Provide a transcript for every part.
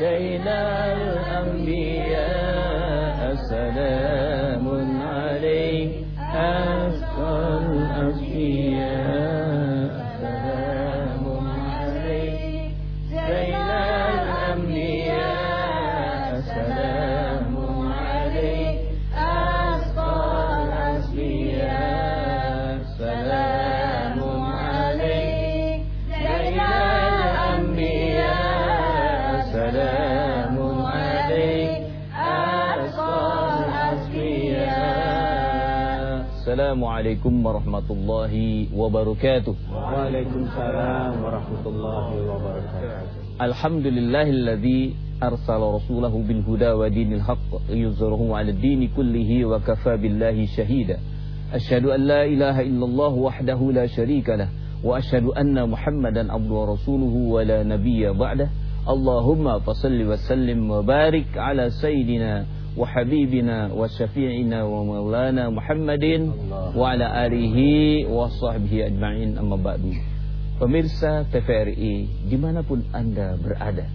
بين الأنبياء سلام عليكم ورحمة الله وبركاته. Waalaikumsalam warahmatullahi wabarakatuh. الحمد لله الذي أرسل رسوله بالهدى ودين الحق ليظهره على الدين كله وكفى بالله شهيدا. أشهد أن لا إله إلا الله وحده لا شريك له وأشهد أن محمدا عبده ورسوله ولا نبي بعده. اللهم فصل وسلم وبارك على سيدنا وحبيبنا وشفيعنا ومولانا محمد وعلى آله وصحبه أجمعين أما بعد Pemirsa TVRI dimanapun Anda berada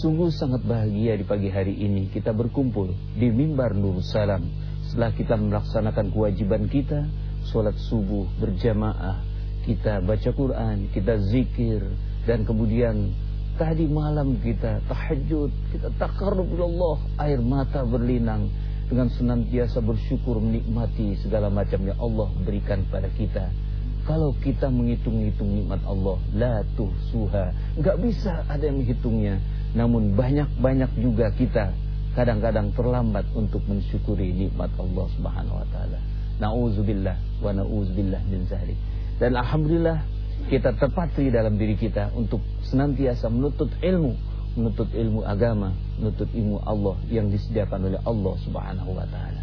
Sungguh sangat bahagia di pagi hari ini kita berkumpul di Mimbar Nur Salam Setelah kita melaksanakan kewajiban kita Sholat subuh berjamaah Kita baca Quran, kita zikir Dan kemudian tadi malam kita tahajud Kita takarrub Allah Air mata berlinang Dengan senantiasa bersyukur menikmati segala macam yang Allah berikan pada kita kalau kita menghitung-hitung nikmat Allah, la tuhsuha. Enggak bisa ada yang menghitungnya. Namun banyak-banyak juga kita kadang-kadang terlambat untuk mensyukuri nikmat Allah Subhanahu wa taala. Nauzubillah wa nauzubillah min zalik. Dan alhamdulillah kita terpatri dalam diri kita untuk senantiasa menuntut ilmu, menuntut ilmu agama, menuntut ilmu Allah yang disediakan oleh Allah Subhanahu wa taala.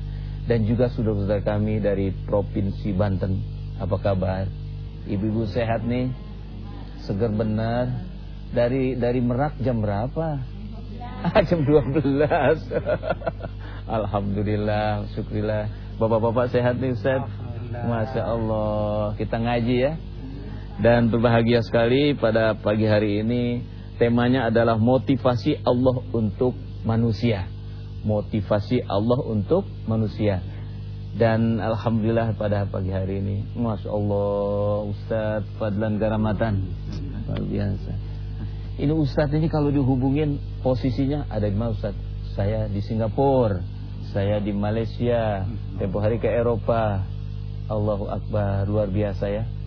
Dan juga saudara-saudara kami dari Provinsi Banten apa kabar? Ibu-ibu sehat nih? Seger benar. Dari dari Merak jam berapa? Jam 12. Alhamdulillah, syukurillah. Bapak-bapak sehat nih Ustaz? Masya Allah. Kita ngaji ya. Dan berbahagia sekali pada pagi hari ini. Temanya adalah motivasi Allah untuk manusia. Motivasi Allah untuk manusia. Dan Alhamdulillah pada pagi hari ini. Masya Allah Ustadz Fadlan Garamatan. Luar biasa. Ini Ustadz ini kalau dihubungin Posisinya ada di mana Ustadz Saya di Singapura. Saya di Malaysia. Tempoh hari ke Eropa. Allahu Akbar. Luar biasa ya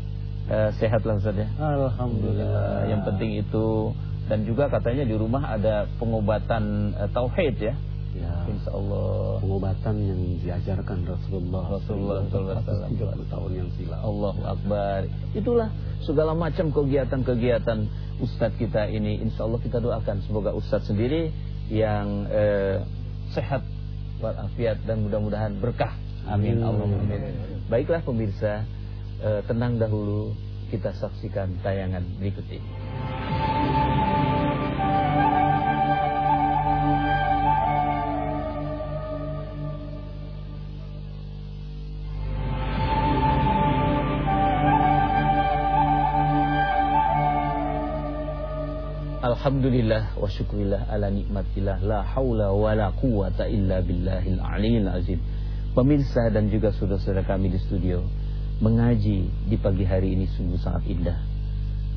eh, Sehatlah Ustadz ya Alhamdulillah. Yang penting itu Dan juga katanya di rumah ada pengobatan eh, Tauhid ya Ya, Insya Allah pengobatan yang diajarkan Rasulullah Rasulullah SAW. 30 tahun yang silam. Allahu Akbar. Itulah segala macam kegiatan-kegiatan Ustadz kita ini. Insya Allah kita doakan semoga Ustadz sendiri yang eh, sehat walafiat dan mudah-mudahan berkah. Amin. Amin. Baiklah pemirsa, eh, tenang dahulu kita saksikan tayangan berikut ini. Alhamdulillah wa syukurillah ala nikmatillah la haula wa la quwata illa billahil aliyil azim. Pemirsa dan juga saudara-saudara kami di studio mengaji di pagi hari ini sungguh sangat indah.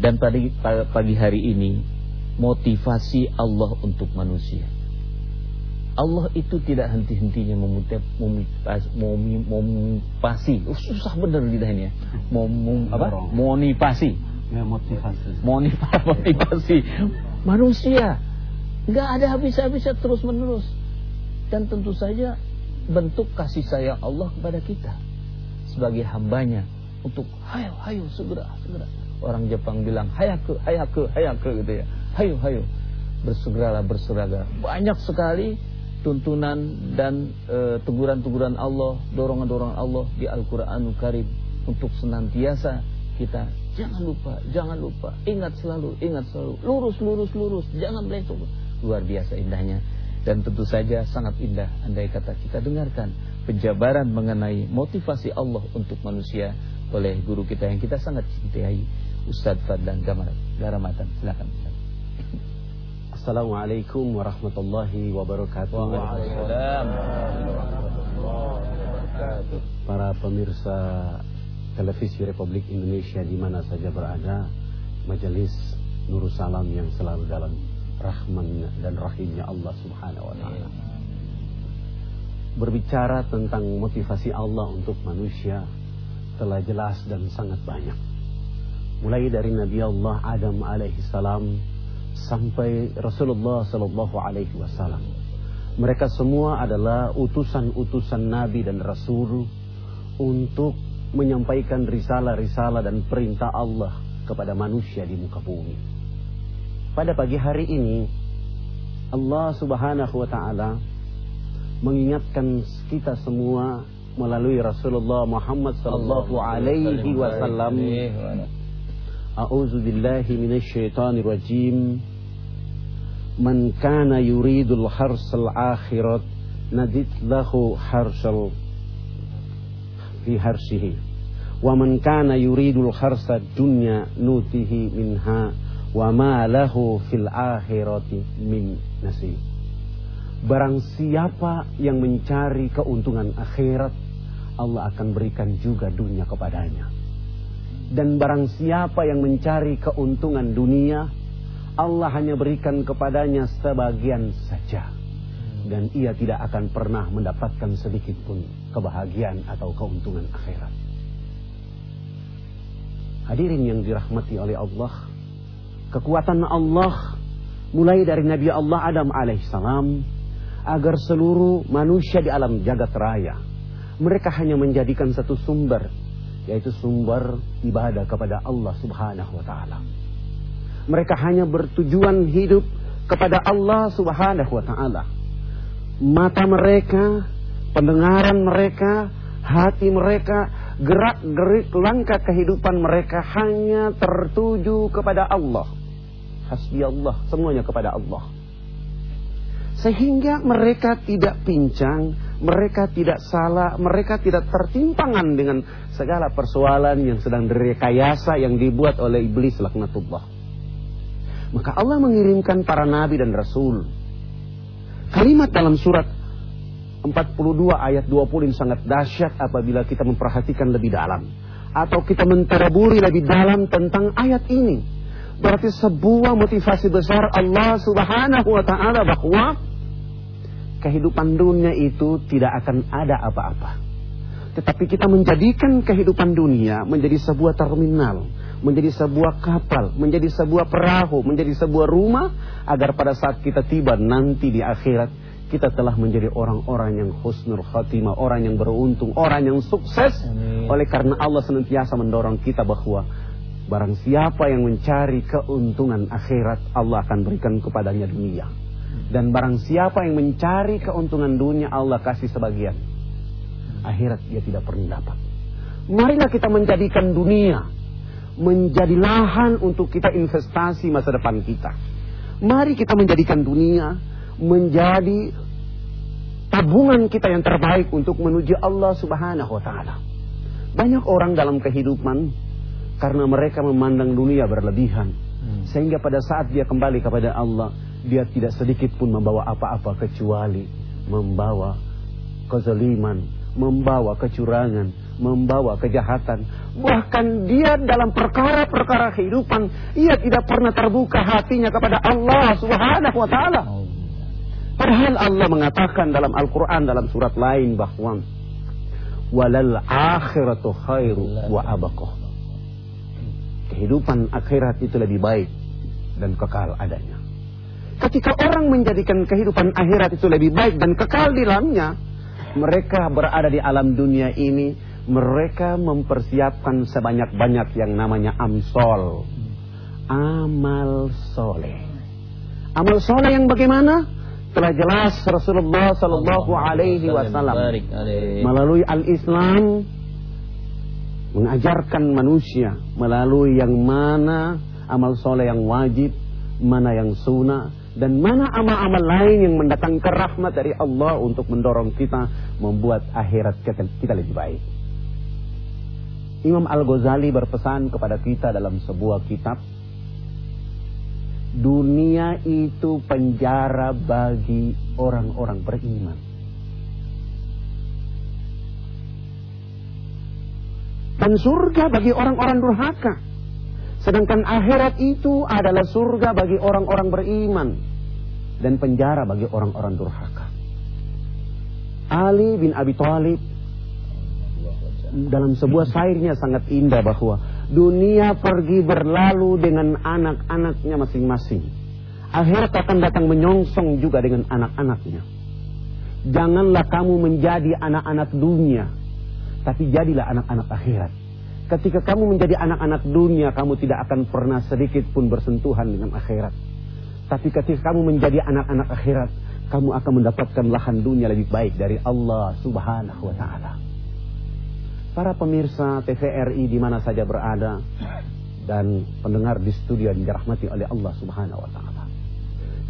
Dan pada pagi hari ini motivasi Allah untuk manusia. Allah itu tidak henti-hentinya memotivasi, oh, susah bener lidahnya. Mom, apa? Motivasi Ya, motivasi, motivasi manusia nggak ada habis-habisnya terus menerus dan tentu saja bentuk kasih sayang Allah kepada kita sebagai hambanya untuk hayo hayo segera segera. Orang Jepang bilang hayaku hayaku hayaku gitu ya. Hayo hayo. Bersegeralah bersegera banyak sekali tuntunan dan e, teguran-teguran Allah dorongan-dorongan Allah di Al-Qur'anul Karim untuk senantiasa kita jangan lupa, jangan lupa, ingat selalu, ingat selalu, lurus, lurus, lurus, jangan melencong. Luar biasa indahnya. Dan tentu saja sangat indah andai kata kita dengarkan penjabaran mengenai motivasi Allah untuk manusia oleh guru kita yang kita sangat cintai, Ustadz Fadlan Garamatan. Silakan. Assalamualaikum warahmatullahi wabarakatuh. Waalaikumsalam. Para pemirsa televisi Republik Indonesia di mana saja berada, majelis Nursalam yang selalu dalam rahman dan rahimnya Allah Subhanahu wa taala. Berbicara tentang motivasi Allah untuk manusia telah jelas dan sangat banyak. Mulai dari Nabi Allah Adam alaihi salam sampai Rasulullah sallallahu alaihi wasallam. Mereka semua adalah utusan-utusan nabi dan rasul untuk menyampaikan risalah-risalah dan perintah Allah kepada manusia di muka bumi. Pada pagi hari ini Allah Subhanahu wa taala mengingatkan kita semua melalui Rasulullah Muhammad sallallahu alaihi wasallam. A'udzu billahi minasyaitonir rajim. Man kana yuridul harsal akhirat nadit lahu harsal fi harsihi. Wa man kana yuridul harsad dunya nutihi minha wa ma lahu fil akhirati min nasib Barang siapa yang mencari keuntungan akhirat Allah akan berikan juga dunia kepadanya dan barang siapa yang mencari keuntungan dunia, Allah hanya berikan kepadanya sebagian saja. Dan ia tidak akan pernah mendapatkan sedikit pun kebahagiaan atau keuntungan akhirat. Hadirin yang dirahmati oleh Allah, kekuatan Allah mulai dari Nabi Allah Adam alaihissalam agar seluruh manusia di alam jagat raya mereka hanya menjadikan satu sumber yaitu sumber ibadah kepada Allah Subhanahu wa taala. Mereka hanya bertujuan hidup kepada Allah Subhanahu wa taala. Mata mereka, pendengaran mereka, hati mereka, gerak-gerik langkah kehidupan mereka hanya tertuju kepada Allah. Hasbi Allah, semuanya kepada Allah. Sehingga mereka tidak pincang, mereka tidak salah, mereka tidak tertimpangan dengan segala persoalan yang sedang direkayasa yang dibuat oleh iblis laknatullah. Maka Allah mengirimkan para nabi dan rasul. Kalimat dalam surat 42 ayat 20 ini sangat dahsyat apabila kita memperhatikan lebih dalam. Atau kita menteraburi lebih dalam tentang ayat ini. Berarti sebuah motivasi besar Allah subhanahu wa ta'ala bahwa kehidupan dunia itu tidak akan ada apa-apa. Tetapi kita menjadikan kehidupan dunia menjadi sebuah terminal, menjadi sebuah kapal, menjadi sebuah perahu, menjadi sebuah rumah agar pada saat kita tiba nanti di akhirat kita telah menjadi orang-orang yang husnul khatimah, orang yang beruntung, orang yang sukses. Amin. Oleh karena Allah senantiasa mendorong kita bahwa barang siapa yang mencari keuntungan akhirat, Allah akan berikan kepadanya dunia. Dan barang siapa yang mencari keuntungan dunia Allah kasih sebagian. Akhirat dia tidak pernah dapat. Marilah kita menjadikan dunia menjadi lahan untuk kita investasi masa depan kita. Mari kita menjadikan dunia menjadi tabungan kita yang terbaik untuk menuju Allah Subhanahu wa taala. Banyak orang dalam kehidupan karena mereka memandang dunia berlebihan hmm. sehingga pada saat dia kembali kepada Allah dia tidak sedikit pun membawa apa-apa kecuali membawa kezaliman, membawa kecurangan, membawa kejahatan. Bahkan dia dalam perkara-perkara kehidupan, ia tidak pernah terbuka hatinya kepada Allah Subhanahu wa taala. Padahal Allah mengatakan dalam Al-Qur'an dalam surat lain bahwa walal akhiratu khairu wa abaqah. Kehidupan akhirat itu lebih baik dan kekal adanya. Ketika orang menjadikan kehidupan akhirat itu lebih baik dan kekal di dalamnya, mereka berada di alam dunia ini, mereka mempersiapkan sebanyak-banyak yang namanya amsol. Amal soleh. Amal soleh yang bagaimana? Telah jelas Rasulullah Sallallahu Alaihi Wasallam melalui al-Islam mengajarkan manusia melalui yang mana amal soleh yang wajib, mana yang sunnah, dan mana amal-amal lain yang mendatangkan rahmat dari Allah untuk mendorong kita membuat akhirat kita, lebih baik. Imam Al-Ghazali berpesan kepada kita dalam sebuah kitab dunia itu penjara bagi orang-orang beriman. Dan surga bagi orang-orang durhaka. Sedangkan akhirat itu adalah surga bagi orang-orang beriman. Dan penjara bagi orang-orang durhaka. Ali bin Abi Thalib dalam sebuah syairnya sangat indah bahwa dunia pergi berlalu dengan anak-anaknya masing-masing. Akhirat akan datang menyongsong juga dengan anak-anaknya. Janganlah kamu menjadi anak-anak dunia, tapi jadilah anak-anak akhirat. Ketika kamu menjadi anak-anak dunia, kamu tidak akan pernah sedikit pun bersentuhan dengan akhirat. Tapi ketika kamu menjadi anak-anak akhirat, kamu akan mendapatkan lahan dunia lebih baik dari Allah Subhanahu wa taala. Para pemirsa TVRI di mana saja berada dan pendengar di studio yang dirahmati oleh Allah Subhanahu wa taala.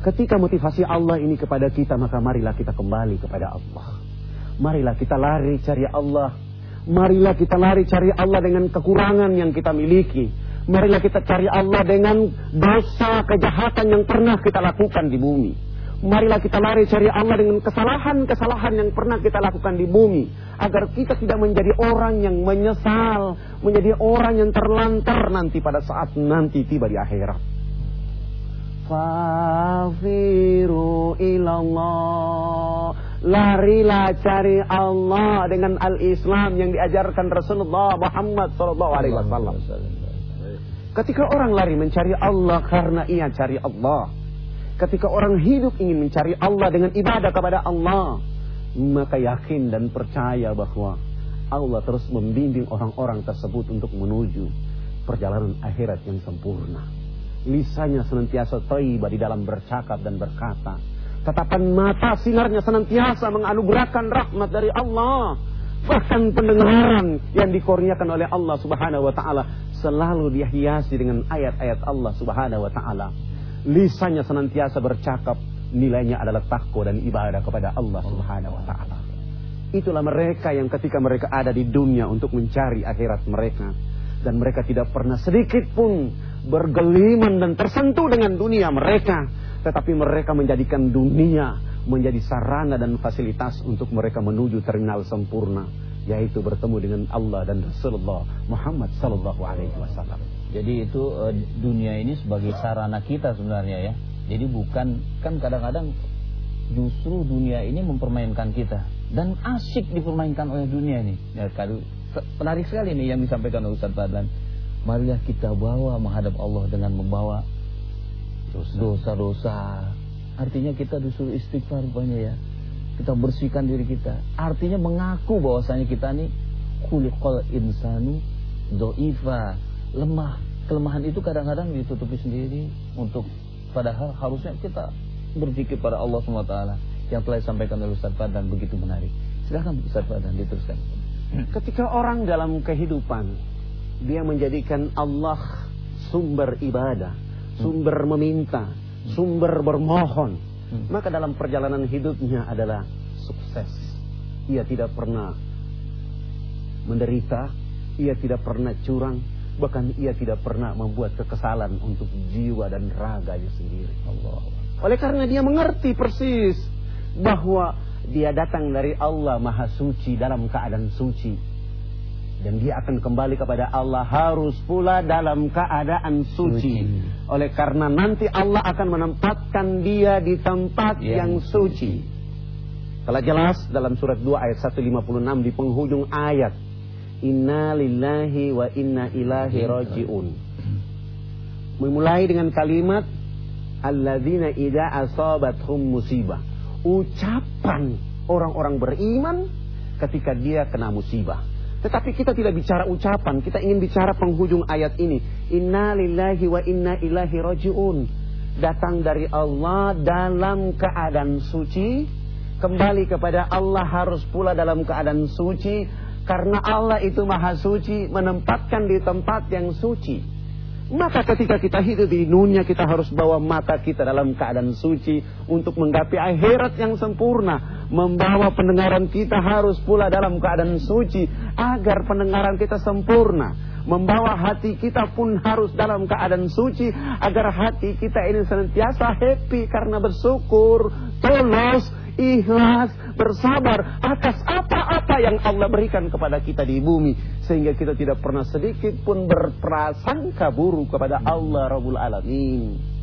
Ketika motivasi Allah ini kepada kita, maka marilah kita kembali kepada Allah. Marilah kita lari cari Allah. Marilah kita lari cari Allah dengan kekurangan yang kita miliki. Marilah kita cari Allah dengan dosa kejahatan yang pernah kita lakukan di bumi. Marilah kita lari cari Allah dengan kesalahan-kesalahan yang pernah kita lakukan di bumi. Agar kita tidak menjadi orang yang menyesal. Menjadi orang yang terlantar nanti pada saat nanti tiba di akhirat. Fafiru ilallah. Larilah cari Allah dengan al-Islam yang diajarkan Rasulullah Muhammad SAW. Ketika orang lari mencari Allah karena ia cari Allah Ketika orang hidup ingin mencari Allah dengan ibadah kepada Allah, maka yakin dan percaya bahwa Allah terus membimbing orang-orang tersebut untuk menuju perjalanan akhirat yang sempurna. Lisannya senantiasa taiba di dalam bercakap dan berkata. Tatapan mata sinarnya senantiasa menganugerahkan rahmat dari Allah. Bahkan pendengaran yang dikurniakan oleh Allah subhanahu wa ta'ala selalu dihiasi dengan ayat-ayat Allah subhanahu wa ta'ala lisannya senantiasa bercakap nilainya adalah takwa dan ibadah kepada Allah Subhanahu wa taala. Itulah mereka yang ketika mereka ada di dunia untuk mencari akhirat mereka dan mereka tidak pernah sedikit pun bergeliman dan tersentuh dengan dunia mereka, tetapi mereka menjadikan dunia menjadi sarana dan fasilitas untuk mereka menuju terminal sempurna yaitu bertemu dengan Allah dan Rasulullah Muhammad sallallahu alaihi wasallam. Jadi itu uh, dunia ini sebagai sarana kita sebenarnya ya. Jadi bukan kan kadang-kadang justru dunia ini mempermainkan kita dan asik dipermainkan oleh dunia ini. Ya, kadu, menarik sekali ini yang disampaikan oleh Ustaz Fadlan. Marilah kita bawa menghadap Allah dengan membawa dosa-dosa. Artinya kita disuruh istighfar banyak ya kita bersihkan diri kita. Artinya mengaku bahwasanya kita ini kulikol insanu doifa, lemah. Kelemahan itu kadang-kadang ditutupi sendiri untuk padahal harusnya kita berpikir pada Allah SWT yang telah disampaikan oleh Ustaz Fadan begitu menarik. Silahkan Ustaz Fadan diteruskan. Ketika orang dalam kehidupan dia menjadikan Allah sumber ibadah, sumber meminta, sumber bermohon, Hmm. Maka dalam perjalanan hidupnya adalah sukses. Ia tidak pernah menderita, ia tidak pernah curang, bahkan ia tidak pernah membuat kekesalan untuk jiwa dan raganya sendiri. Allah. Oleh karena dia mengerti persis bahwa dia datang dari Allah Maha Suci dalam keadaan suci dan dia akan kembali kepada Allah harus pula dalam keadaan suci. suci. Oleh karena nanti Allah akan menempatkan dia di tempat ya. yang suci. Kalau jelas dalam surat 2 ayat 156 di penghujung ayat. Inna lillahi wa inna ilahi raji'un. Memulai dengan kalimat alladzina idza asabathum musibah. Ucapan orang-orang beriman ketika dia kena musibah. Tetapi kita tidak bicara ucapan, kita ingin bicara penghujung ayat ini. Inna lillahi wa inna ilahi roji'un. Datang dari Allah dalam keadaan suci. Kembali kepada Allah harus pula dalam keadaan suci. Karena Allah itu maha suci, menempatkan di tempat yang suci. Maka ketika kita hidup di dunia kita harus bawa mata kita dalam keadaan suci untuk menggapai akhirat yang sempurna. Membawa pendengaran kita harus pula dalam keadaan suci agar pendengaran kita sempurna. Membawa hati kita pun harus dalam keadaan suci agar hati kita ini senantiasa happy karena bersyukur, tulus, ikhlas, bersabar atas apa-apa yang Allah berikan kepada kita di bumi. Sehingga kita tidak pernah sedikit pun berprasangka buruk kepada Allah Rabbul Alamin.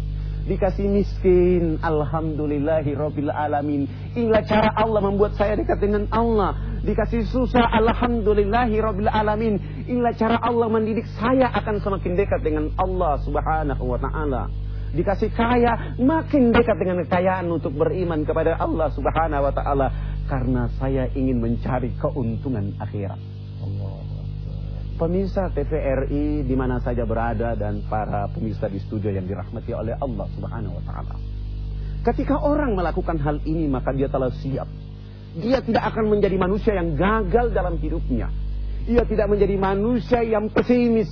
Dikasih miskin alhamdulillahi rabbil alamin. Inilah cara Allah membuat saya dekat dengan Allah. Dikasih susah alhamdulillahi rabbil alamin. Inilah cara Allah mendidik saya akan semakin dekat dengan Allah subhanahu wa taala dikasih kaya makin dekat dengan kekayaan untuk beriman kepada Allah subhanahu wa taala karena saya ingin mencari keuntungan akhirat pemirsa TVRI di mana saja berada dan para pemirsa di studio yang dirahmati oleh Allah Subhanahu wa taala. Ketika orang melakukan hal ini maka dia telah siap. Dia tidak akan menjadi manusia yang gagal dalam hidupnya. Ia tidak menjadi manusia yang pesimis,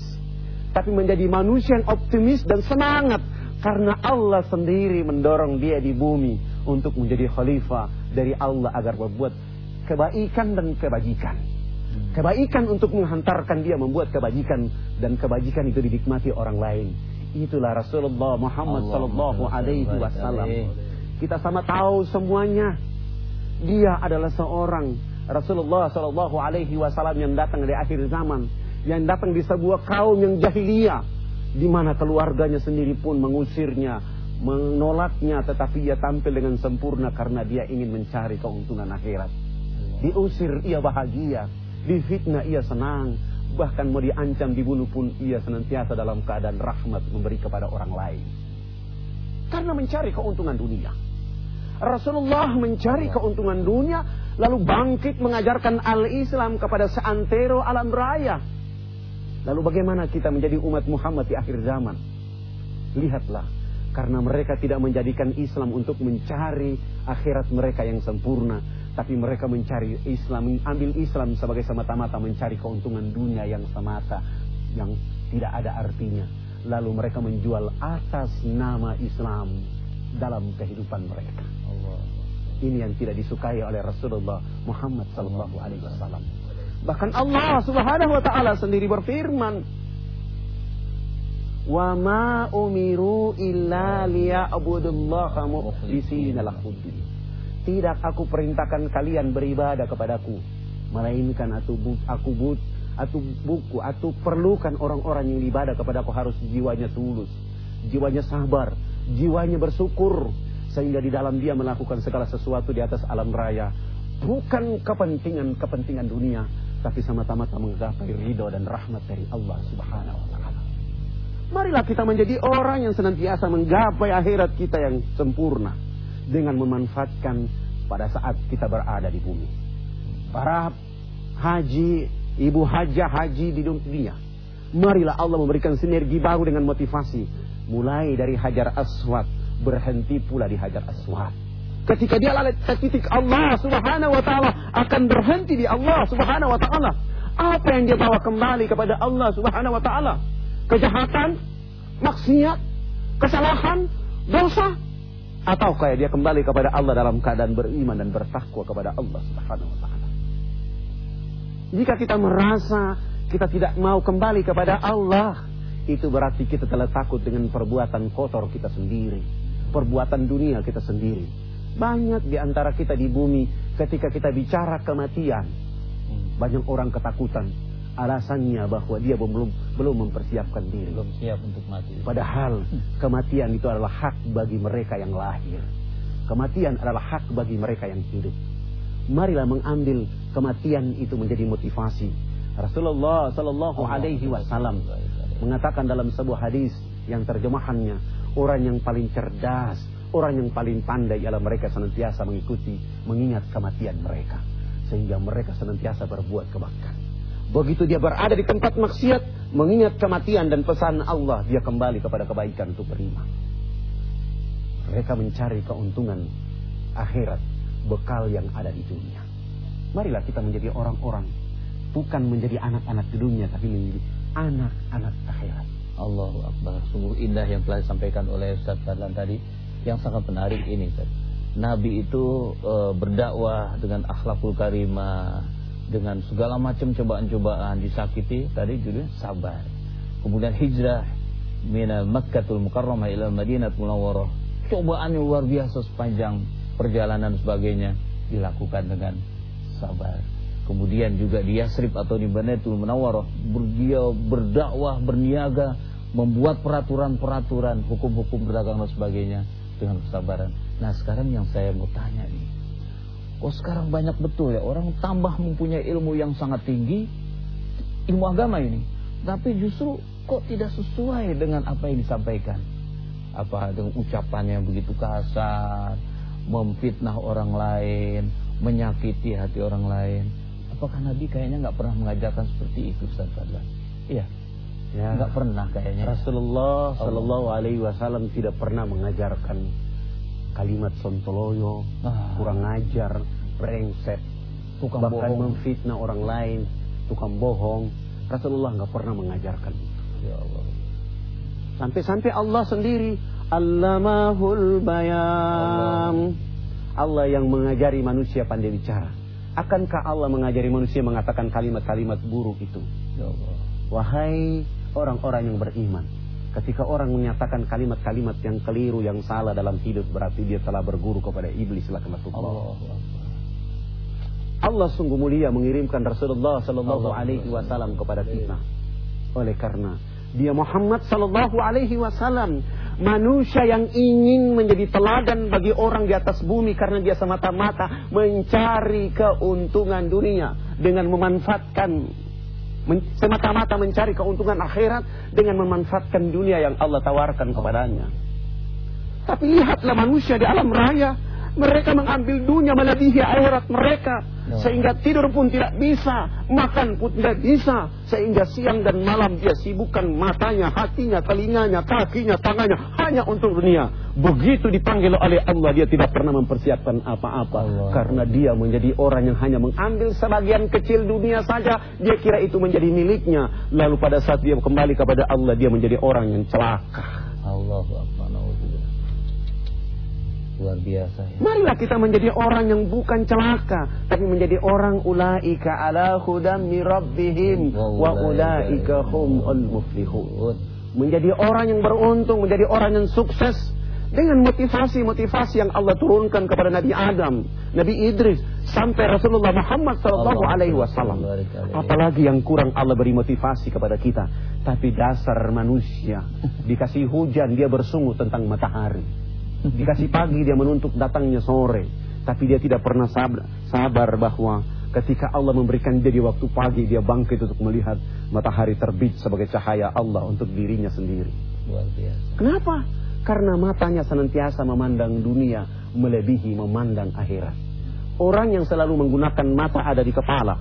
tapi menjadi manusia yang optimis dan semangat karena Allah sendiri mendorong dia di bumi untuk menjadi khalifah dari Allah agar berbuat kebaikan dan kebajikan. Kebaikan untuk menghantarkan dia membuat kebajikan dan kebajikan itu dinikmati orang lain. Itulah Rasulullah Muhammad sallallahu alaihi wasallam. Kita sama tahu semuanya. Dia adalah seorang Rasulullah sallallahu alaihi wasallam yang datang di akhir zaman, yang datang di sebuah kaum yang jahiliyah di mana keluarganya sendiri pun mengusirnya, menolaknya tetapi ia tampil dengan sempurna karena dia ingin mencari keuntungan akhirat. Diusir ia bahagia, Difitnah ia senang. Bahkan mau diancam dibunuh pun ia senantiasa dalam keadaan rahmat memberi kepada orang lain. Karena mencari keuntungan dunia. Rasulullah mencari keuntungan dunia lalu bangkit mengajarkan al-Islam kepada seantero alam raya. Lalu bagaimana kita menjadi umat Muhammad di akhir zaman? Lihatlah, karena mereka tidak menjadikan Islam untuk mencari akhirat mereka yang sempurna, tapi mereka mencari Islam, ambil Islam sebagai semata-mata mencari keuntungan dunia yang semata, yang tidak ada artinya. Lalu mereka menjual atas nama Islam dalam kehidupan mereka. Allah. Ini yang tidak disukai oleh Rasulullah Muhammad sallallahu alaihi wasallam. Bahkan Allah Subhanahu wa taala sendiri berfirman, "Wa ma umiru illa liya'budullaha mukhlishina lahuddin." Tidak aku perintahkan kalian beribadah kepadaku. Melainkan aku, aku but, atau buku, atau perlukan orang-orang yang ibadah kepadaku harus jiwanya tulus. Jiwanya sabar, jiwanya bersyukur. Sehingga di dalam dia melakukan segala sesuatu di atas alam raya. Bukan kepentingan-kepentingan dunia. Tapi sama-sama menggapai ridho dan rahmat dari Allah subhanahu wa ta'ala. Marilah kita menjadi orang yang senantiasa menggapai akhirat kita yang sempurna dengan memanfaatkan pada saat kita berada di bumi. Para haji, ibu hajah haji di dunia. Marilah Allah memberikan sinergi baru dengan motivasi. Mulai dari Hajar Aswad, berhenti pula di Hajar Aswad. Ketika dia lalai titik Allah subhanahu wa ta'ala akan berhenti di Allah subhanahu wa ta'ala. Apa yang dia bawa kembali kepada Allah subhanahu wa ta'ala? Kejahatan, maksiat, kesalahan, dosa, atau kayak dia kembali kepada Allah dalam keadaan beriman dan bertakwa kepada Allah Subhanahu wa taala. Jika kita merasa kita tidak mau kembali kepada Allah, itu berarti kita telah takut dengan perbuatan kotor kita sendiri, perbuatan dunia kita sendiri. Banyak di antara kita di bumi ketika kita bicara kematian, banyak orang ketakutan alasannya bahwa dia belum belum mempersiapkan diri. Belum siap untuk mati. Padahal kematian itu adalah hak bagi mereka yang lahir. Kematian adalah hak bagi mereka yang hidup. Marilah mengambil kematian itu menjadi motivasi. Rasulullah Shallallahu Alaihi Wasallam mengatakan dalam sebuah hadis yang terjemahannya orang yang paling cerdas, orang yang paling pandai ialah mereka senantiasa mengikuti, mengingat kematian mereka, sehingga mereka senantiasa berbuat kebaikan. Begitu dia berada di tempat maksiat, mengingat kematian dan pesan Allah, dia kembali kepada kebaikan untuk beriman. Mereka mencari keuntungan akhirat, bekal yang ada di dunia. Marilah kita menjadi orang-orang, bukan menjadi anak-anak di dunia, tapi menjadi anak-anak akhirat. Allahu Akbar. Sungguh indah yang telah disampaikan oleh Ustaz Fadlan tadi. Yang sangat menarik ini Ustaz. Nabi itu e, berdakwah dengan akhlakul karimah, dengan segala macam cobaan-cobaan disakiti tadi judulnya sabar. Kemudian hijrah minal Makkatul Mukarramah ila Madinatul Munawwarah. Cobaan yang luar biasa sepanjang perjalanan sebagainya dilakukan dengan sabar. Kemudian juga di Yasrib atau di Madinatul Munawwarah dia berdakwah berniaga membuat peraturan-peraturan hukum-hukum berdagang dan sebagainya dengan kesabaran nah sekarang yang saya mau tanya nih Oh sekarang banyak betul ya orang tambah mempunyai ilmu yang sangat tinggi ilmu agama ini, tapi justru kok tidak sesuai dengan apa yang disampaikan. Apa dengan ucapannya yang begitu kasar, memfitnah orang lain, menyakiti hati orang lain. Apakah Nabi kayaknya nggak pernah mengajarkan seperti itu Ustaz Fadlan? Iya. Ya. Nggak pernah kayaknya. Rasulullah Shallallahu Alaihi Wasallam tidak pernah mengajarkan kalimat sontoloyo, ah. kurang ajar, brengsek, tukang bahkan bohong. memfitnah orang lain, tukang bohong. Rasulullah nggak pernah mengajarkan itu. Ya Allah. Sampai-sampai Allah sendiri Allamahul bayam. Allah. Allah yang mengajari manusia pandai bicara. Akankah Allah mengajari manusia mengatakan kalimat-kalimat buruk itu? Ya Allah. Wahai orang-orang yang beriman, Ketika orang menyatakan kalimat-kalimat yang keliru, yang salah dalam hidup, berarti dia telah berguru kepada iblis laknatullah. Allah sungguh mulia mengirimkan Rasulullah Sallallahu Alaihi Wasallam kepada kita. Oleh karena dia Muhammad Sallallahu Alaihi Wasallam manusia yang ingin menjadi teladan bagi orang di atas bumi karena dia semata-mata mencari keuntungan dunia dengan memanfaatkan semata-mata mencari keuntungan akhirat dengan memanfaatkan dunia yang Allah tawarkan kepadanya. Tapi lihatlah manusia di alam raya mereka mengambil dunia melebihi akhirat mereka. Sehingga tidur pun tidak bisa. Makan pun tidak bisa. Sehingga siang dan malam dia sibukkan matanya, hatinya, telinganya, kakinya, tangannya. Hanya untuk dunia. Begitu dipanggil oleh Allah dia tidak pernah mempersiapkan apa-apa. Karena dia menjadi orang yang hanya mengambil sebagian kecil dunia saja. Dia kira itu menjadi miliknya. Lalu pada saat dia kembali kepada Allah dia menjadi orang yang celaka. Allah Luar biasa ya. Marilah kita menjadi orang yang bukan celaka, tapi menjadi orang ulaika ala hudam mirabbihim wa ulaika humul muflihun. Menjadi orang yang beruntung, menjadi orang yang sukses dengan motivasi-motivasi yang Allah turunkan kepada Nabi Adam, Nabi Idris, sampai Rasulullah Muhammad sallallahu alaihi wasallam. Apalagi yang kurang Allah beri motivasi kepada kita, tapi dasar manusia dikasih hujan dia bersungguh tentang matahari. Dikasih pagi dia menuntut datangnya sore. Tapi dia tidak pernah sabar, sabar bahwa ketika Allah memberikan dia di waktu pagi dia bangkit untuk melihat matahari terbit sebagai cahaya Allah untuk dirinya sendiri. Luar biasa. Kenapa? Karena matanya senantiasa memandang dunia melebihi memandang akhirat. Orang yang selalu menggunakan mata ada di kepala.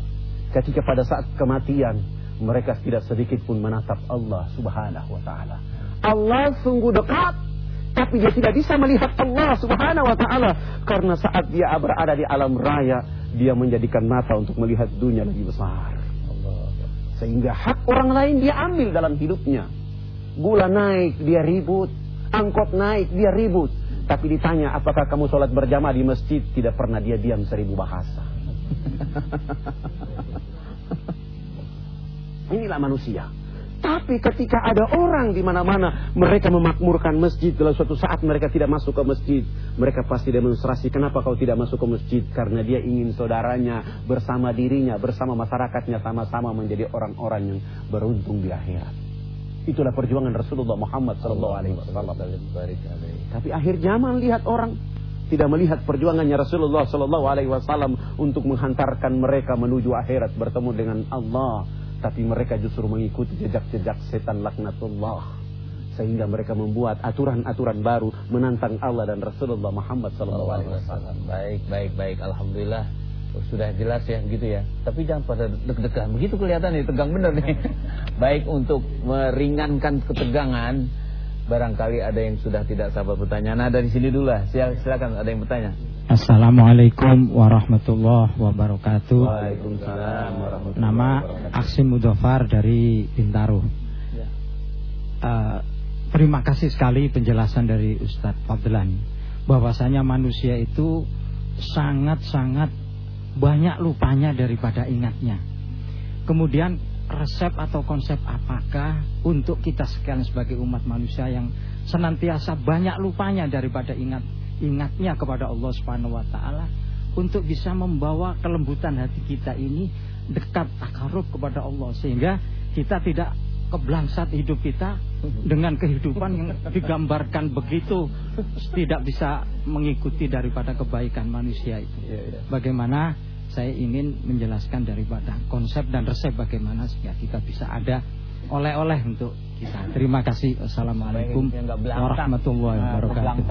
Ketika pada saat kematian mereka tidak sedikit pun menatap Allah Subhanahu wa taala. Allah sungguh dekat tapi dia tidak bisa melihat Allah subhanahu wa ta'ala. Karena saat dia berada di alam raya, dia menjadikan mata untuk melihat dunia lebih besar. Sehingga hak orang lain dia ambil dalam hidupnya. Gula naik, dia ribut. Angkot naik, dia ribut. Tapi ditanya, apakah kamu sholat berjamaah di masjid? Tidak pernah dia diam seribu bahasa. Inilah manusia. Tapi ketika ada orang di mana-mana mereka memakmurkan masjid dalam suatu saat mereka tidak masuk ke masjid, mereka pasti demonstrasi kenapa kau tidak masuk ke masjid karena dia ingin saudaranya bersama dirinya, bersama masyarakatnya sama-sama menjadi orang-orang yang beruntung di akhirat. Itulah perjuangan Rasulullah Muhammad wasallam. Tapi akhir zaman lihat orang tidak melihat perjuangannya Rasulullah wasallam untuk menghantarkan mereka menuju akhirat bertemu dengan Allah tapi mereka justru mengikuti jejak-jejak setan laknatullah sehingga mereka membuat aturan-aturan baru menantang Allah dan Rasulullah Muhammad SAW. Baik, baik, baik. Alhamdulillah oh, sudah jelas ya gitu ya. Tapi jangan pada deg-degan. Begitu kelihatan nih tegang bener nih. baik untuk meringankan ketegangan. Barangkali ada yang sudah tidak sabar bertanya. Nah dari sini dulu lah. Silakan ada yang bertanya. Assalamualaikum warahmatullahi wabarakatuh. Waalaikumsalam warahmatullahi Nama Aksim Mudofar dari Bintaro. Ya. Uh, terima kasih sekali penjelasan dari Ustadz Fadlan bahwasanya manusia itu sangat-sangat banyak lupanya daripada ingatnya. Kemudian resep atau konsep apakah untuk kita sekalian sebagai umat manusia yang senantiasa banyak lupanya daripada ingat ingatnya kepada Allah Subhanahu wa taala untuk bisa membawa kelembutan hati kita ini dekat takarub kepada Allah sehingga kita tidak keblangsat hidup kita dengan kehidupan yang digambarkan begitu tidak bisa mengikuti daripada kebaikan manusia itu. Iya, iya. Bagaimana saya ingin menjelaskan daripada konsep dan resep bagaimana sehingga kita bisa ada oleh-oleh untuk kita. Terima kasih. Assalamualaikum warahmatullahi nah, wabarakatuh.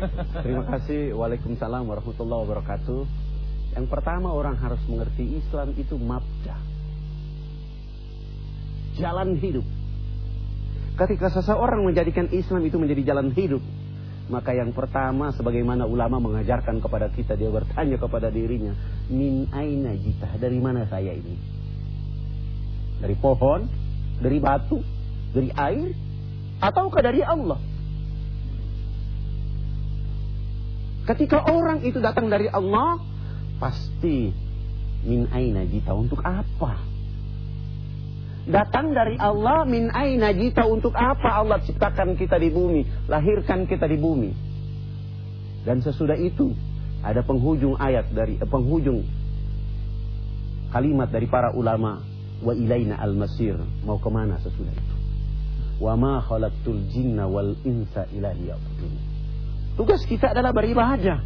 Terima kasih. Waalaikumsalam warahmatullahi wabarakatuh. Yang pertama orang harus mengerti Islam itu mabda. Jalan hidup. Ketika seseorang menjadikan Islam itu menjadi jalan hidup, maka yang pertama sebagaimana ulama mengajarkan kepada kita dia bertanya kepada dirinya, min aina jita? Dari mana saya ini? Dari pohon, dari batu, dari air, ataukah dari Allah? Ketika orang itu datang dari Allah, pasti min aina jita untuk apa? datang dari Allah min aina jita untuk apa Allah ciptakan kita di bumi, lahirkan kita di bumi. Dan sesudah itu ada penghujung ayat dari eh, penghujung kalimat dari para ulama wa ilaina al-masir mau ke mana sesudah itu wa ma khalaqtul jinna wal insa illa liya'budun tugas kita adalah beribadah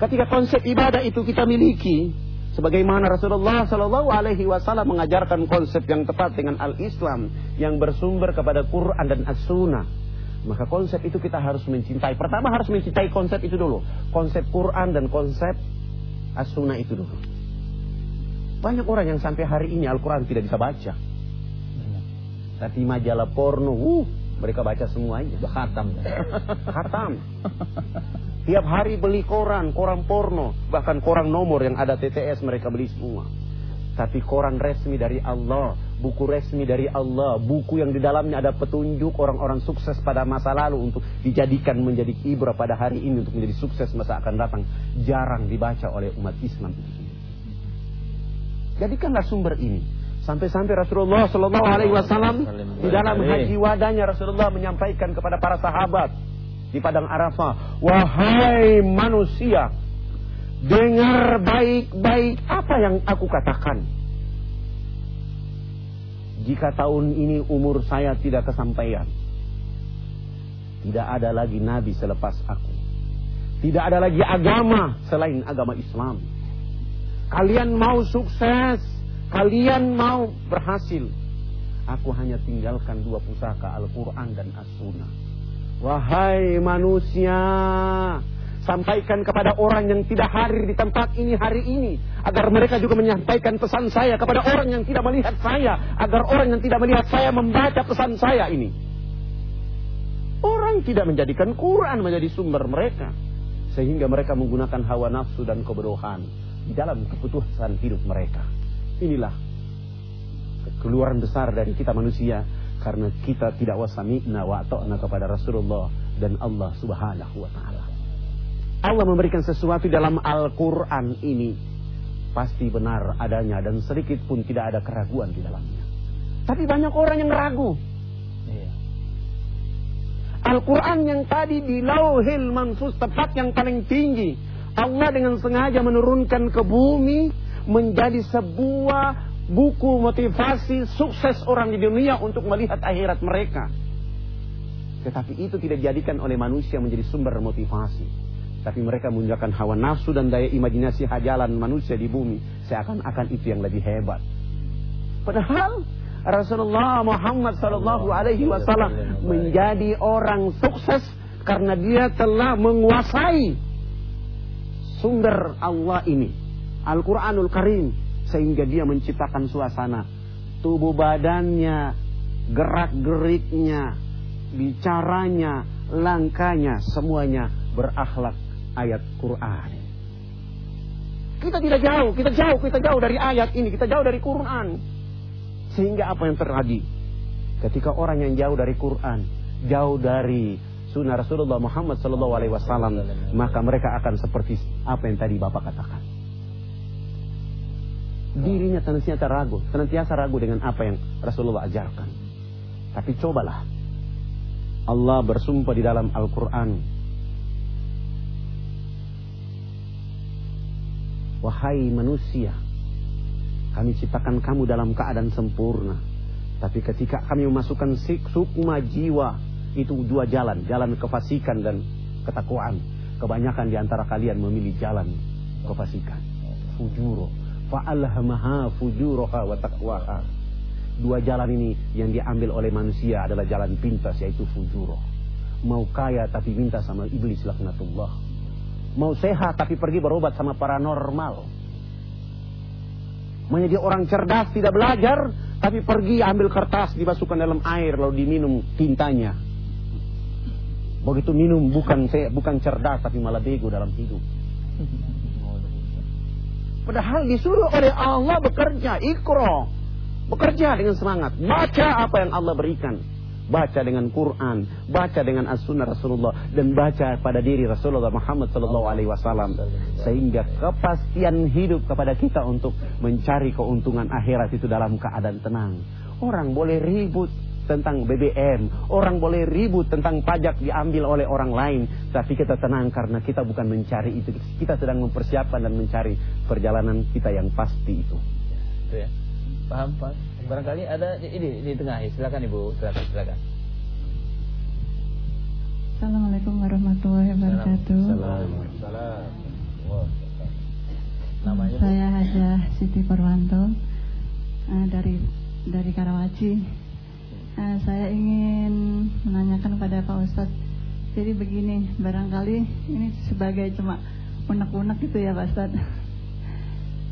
ketika konsep ibadah itu kita miliki Sebagaimana Rasulullah Shallallahu Alaihi Wasallam mengajarkan konsep yang tepat dengan al-Islam yang bersumber kepada Quran dan As-Sunnah. Maka konsep itu kita harus mencintai. Pertama harus mencintai konsep itu dulu. Konsep Quran dan konsep As-Sunnah itu dulu. Banyak orang yang sampai hari ini Al-Quran tidak bisa baca. Tapi majalah porno, uh, mereka baca semuanya. Khatam. Khatam. Tiap hari beli koran, koran porno, bahkan koran nomor yang ada TTS mereka beli semua. Tapi koran resmi dari Allah, buku resmi dari Allah, buku yang di dalamnya ada petunjuk orang-orang sukses pada masa lalu untuk dijadikan menjadi ibrah pada hari ini untuk menjadi sukses masa akan datang, jarang dibaca oleh umat Islam. Jadikanlah sumber ini. Sampai-sampai Rasulullah Shallallahu Alaihi Wasallam di dalam haji wadahnya Rasulullah menyampaikan kepada para sahabat, di padang Arafah. Wahai manusia, dengar baik-baik apa yang aku katakan. Jika tahun ini umur saya tidak kesampaian, tidak ada lagi nabi selepas aku. Tidak ada lagi agama selain agama Islam. Kalian mau sukses, kalian mau berhasil. Aku hanya tinggalkan dua pusaka Al-Quran dan As-Sunnah. Wahai manusia, sampaikan kepada orang yang tidak hadir di tempat ini hari ini agar mereka juga menyampaikan pesan saya kepada orang yang tidak melihat saya agar orang yang tidak melihat saya membaca pesan saya ini orang tidak menjadikan Quran menjadi sumber mereka sehingga mereka menggunakan hawa nafsu dan kebodohan di dalam keputusan hidup mereka inilah keluaran besar dari kita manusia karena kita tidak wasami'na wa ta'na kepada Rasulullah dan Allah Subhanahu wa taala. Allah memberikan sesuatu dalam Al-Qur'an ini pasti benar adanya dan sedikit pun tidak ada keraguan di dalamnya. Tapi banyak orang yang ragu. Iya. Al-Quran yang tadi di lauhil manfus tempat yang paling tinggi. Allah dengan sengaja menurunkan ke bumi menjadi sebuah buku motivasi sukses orang di dunia untuk melihat akhirat mereka. Tetapi itu tidak dijadikan oleh manusia menjadi sumber motivasi. Tapi mereka menggunakan hawa nafsu dan daya imajinasi hajalan manusia di bumi. Seakan-akan itu yang lebih hebat. Padahal Rasulullah Muhammad Sallallahu Alaihi Wasallam menjadi orang sukses karena dia telah menguasai sumber Allah ini. Al-Quranul Karim sehingga dia menciptakan suasana tubuh badannya, gerak-geriknya, bicaranya, langkahnya semuanya berakhlak ayat Quran. Kita tidak jauh, kita jauh, kita jauh dari ayat ini, kita jauh dari Quran. Sehingga apa yang terjadi? Ketika orang yang jauh dari Quran, jauh dari sunnah Rasulullah Muhammad Sallallahu Alaihi Wasallam, maka mereka akan seperti apa yang tadi Bapak katakan Dirinya senantiasa ragu, senantiasa ragu dengan apa yang Rasulullah ajarkan. Tapi cobalah. Allah bersumpah di dalam Al-Quran. Wahai manusia, kami ciptakan kamu dalam keadaan sempurna. Tapi ketika kami memasukkan sukma jiwa, itu dua jalan. Jalan kefasikan dan ketakwaan. Kebanyakan di antara kalian memilih jalan kefasikan. Fujuro fa'alhamaha fujuraha wa taqwaha. Dua jalan ini yang diambil oleh manusia adalah jalan pintas yaitu fujuro. Mau kaya tapi minta sama iblis laknatullah. Mau sehat tapi pergi berobat sama paranormal. Menjadi orang cerdas tidak belajar tapi pergi ambil kertas dimasukkan dalam air lalu diminum tintanya. Begitu minum bukan saya bukan cerdas tapi malah bego dalam hidup. Padahal disuruh oleh Allah bekerja, ikro. Bekerja dengan semangat. Baca apa yang Allah berikan. Baca dengan Quran, baca dengan as-sunnah Rasulullah dan baca pada diri Rasulullah Muhammad sallallahu alaihi wasallam sehingga kepastian hidup kepada kita untuk mencari keuntungan akhirat itu dalam keadaan tenang. Orang boleh ribut tentang BBM, orang boleh ribut tentang pajak diambil oleh orang lain, tapi kita tenang karena kita bukan mencari itu. Kita sedang mempersiapkan dan mencari perjalanan kita yang pasti itu. Itu ya. Paham, Pak? Barangkali ada ini di tengah. Silakan Ibu, silakan, silakan. Assalamualaikum warahmatullahi wabarakatuh. Assalamualaikum. Namanya Saya Hajah Siti Perwanto uh, dari dari Karawaci. Uh, saya ingin menanyakan kepada Pak Ustadz. Jadi begini, barangkali ini sebagai cuma unek-unek gitu ya Pak Ustadz.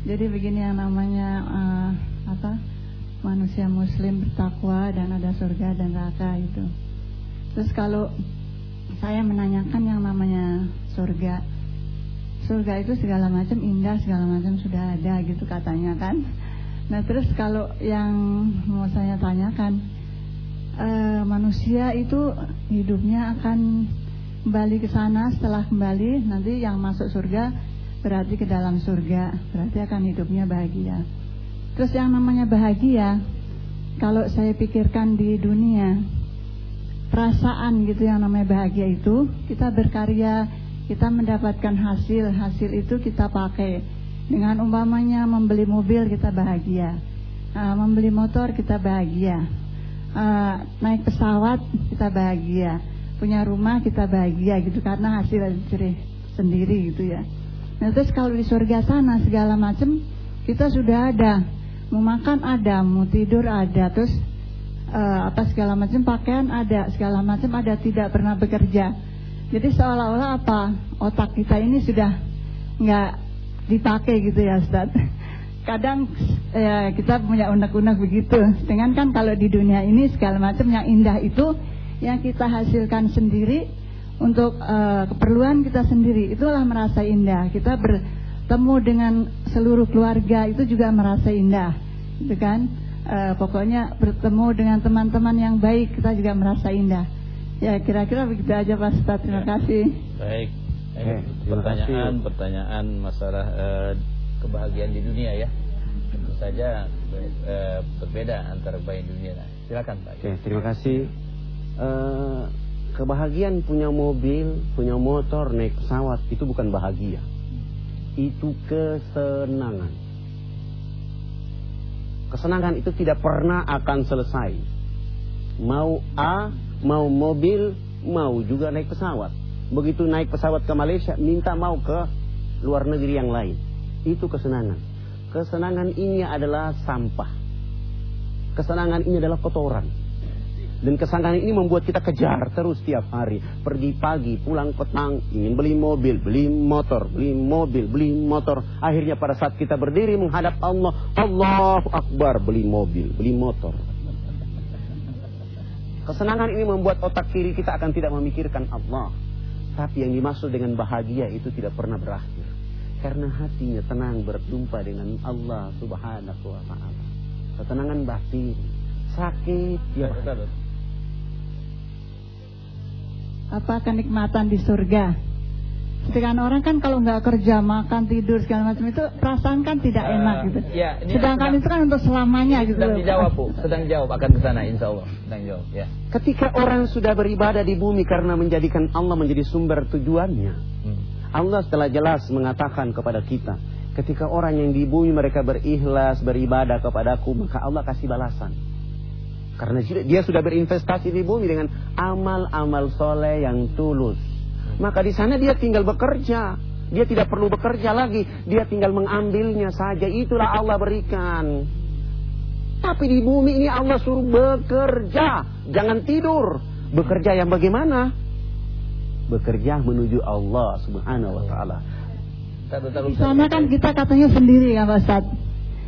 Jadi begini yang namanya uh, apa manusia Muslim bertakwa dan ada surga dan neraka itu. Terus kalau saya menanyakan yang namanya surga, surga itu segala macam indah segala macam sudah ada gitu katanya kan. Nah terus kalau yang mau saya tanyakan uh, manusia itu hidupnya akan kembali ke sana. Setelah kembali nanti yang masuk surga berarti ke dalam surga. Berarti akan hidupnya bahagia. Terus yang namanya bahagia kalau saya pikirkan di dunia perasaan gitu yang namanya bahagia itu kita berkarya kita mendapatkan hasil. Hasil itu kita pakai. Dengan umpamanya membeli mobil kita bahagia. Uh, membeli motor kita bahagia uh, naik pesawat kita bahagia, punya rumah kita bahagia gitu karena hasil dari sendiri gitu ya. Nah terus kalau di surga sana segala macam kita sudah ada, mau makan ada, mau tidur ada, terus uh, apa segala macam pakaian ada, segala macam ada, tidak pernah bekerja. Jadi seolah-olah apa? Otak kita ini sudah nggak dipakai gitu ya Ustaz kadang ya, kita punya unek-unek begitu. Dengan kan kalau di dunia ini segala macam yang indah itu yang kita hasilkan sendiri untuk uh, keperluan kita sendiri itulah merasa indah. Kita bertemu dengan seluruh keluarga itu juga merasa indah, gitu kan? Uh, pokoknya bertemu dengan teman-teman yang baik kita juga merasa indah. Ya kira-kira begitu aja Pak Ustaz. Terima ya. kasih. Baik. Eh, pertanyaan, pertanyaan masalah uh, kebahagiaan di dunia ya. Tentu saja e, berbeda antara bayi dunia. Silakan pak. Oke, terima kasih. E, kebahagiaan punya mobil punya motor naik pesawat itu bukan bahagia. Itu kesenangan. Kesenangan itu tidak pernah akan selesai. Mau A mau mobil mau juga naik pesawat. Begitu naik pesawat ke Malaysia minta mau ke luar negeri yang lain itu kesenangan. Kesenangan ini adalah sampah. Kesenangan ini adalah kotoran. Dan kesenangan ini membuat kita kejar terus tiap hari. Pergi pagi, pulang petang, ingin beli mobil, beli motor, beli mobil, beli motor. Akhirnya pada saat kita berdiri menghadap Allah, Allah Akbar, beli mobil, beli motor. Kesenangan ini membuat otak kiri kita akan tidak memikirkan Allah. Tapi yang dimaksud dengan bahagia itu tidak pernah berakhir karena hatinya tenang berjumpa dengan Allah Subhanahu wa taala. Ketenangan batin, sakit ya. Apa kenikmatan di surga? Sedangkan orang kan kalau nggak kerja, makan, tidur segala macam itu perasaan kan tidak Eh, enak gitu. ya, ini Sedangkan sedang- itu kan untuk selamanya gitu. Sedang loh. dijawab bu, sedang jawab akan ke sana insya Allah. Sedang jawab ya. Ketika orang sudah beribadah di bumi karena menjadikan Allah menjadi sumber tujuannya. Hmm. Allah telah jelas mengatakan kepada kita. Ketika orang yang di bumi mereka berikhlas, beribadah kepadaku, maka Allah kasih balasan. Karena dia sudah berinvestasi di bumi dengan amal-amal soleh yang tulus. Maka di sana dia tinggal bekerja. Dia tidak perlu bekerja lagi. Dia tinggal mengambilnya saja. Itulah Allah berikan. Tapi di bumi ini Allah suruh bekerja. Jangan tidur. Bekerja yang bagaimana? Bekerja menuju Allah subhanahu wa ta'ala. Di sana kan kita katanya sendiri ya Pak Ustaz.